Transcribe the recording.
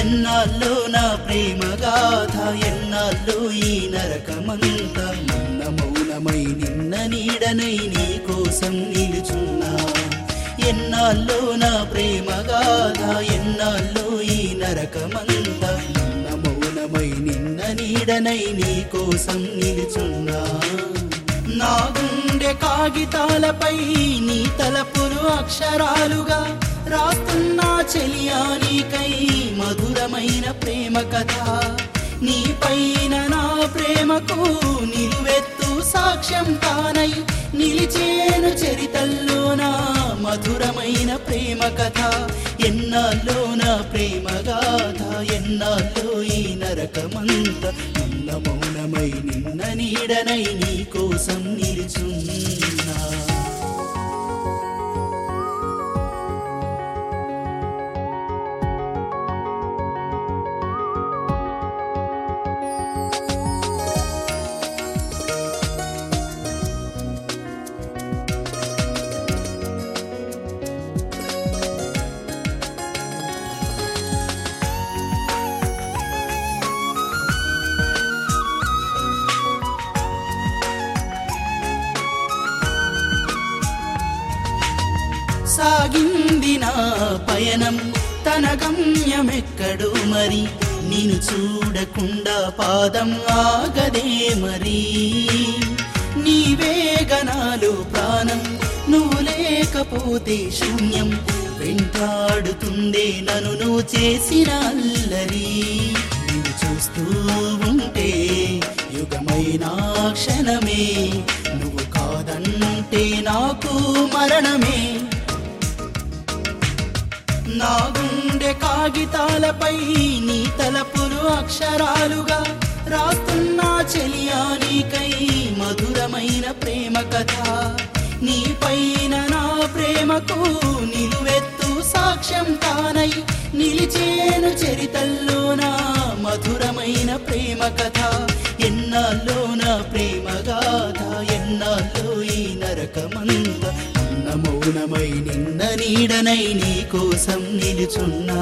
ఎన్నాళ్ళు నా ప్రేమ గాథ ఎన్నాళ్ళు ఈ నరకమంత నిన్న మౌనమై నిన్న నీడనై నీ కోసం నిలుచున్నా. ఎన్నాళ్ళు నా ప్రేమ గాథ ఎన్నాళ్ళు ఈ నరకమంత నిన్న మౌనమై నిన్న నీడనై నీ కోసం నిలుచున్నా. నా గుండె కాగితాలపై నీ తలపులు అక్షరాలుగా రాస్తున్నా చెలియానికై మధురమైన ప్రేమ కథ. నీ పైన నా ప్రేమకు నిలువెత్తు సాక్ష్యం తానై నిలిచేను చరితల్లోన మధురమైన ప్రేమ కథ. ఎన్నాళ్ళో నా ప్రేమ గాథ ఈ నరకమంత నీడనై నీ కోసం నిలుచున్నా. సాగింది నా పయనం? తన గమ్యమెక్కడు మరి? నేను చూడకుండా పాదం ఆగదే మరి? నీ వేగనాలు ప్రాణం నువ్వు లేకపోతే శూన్యం. వెంటాడుతుందే నన్ను నువ్వు చేసిన అల్లరి. నిన్ను చూస్తూ ఉంటే యుగమైన క్షణమే. నువ్వు కాదంటే నాకు మరణమే. నా గుండె కాగితాలపై నీ తలపులు అక్షరాలుగా రాస్తున్నా చెలియానికై మధురమైన ప్రేమ కథ. నీ పైన నా ప్రేమకు నిలువెత్తు సాక్ష్యం తానై నిలిచేను చరితల్లో నా మధురమైన ప్రేమ కథ. ఎన్నాళ్ళో నా ప్రేమ గాథ ఎన్నాళ్ళో ఈ నరకమంత గుణమై నిన్న నీడనై నీ కోసం నిలుచున్నా.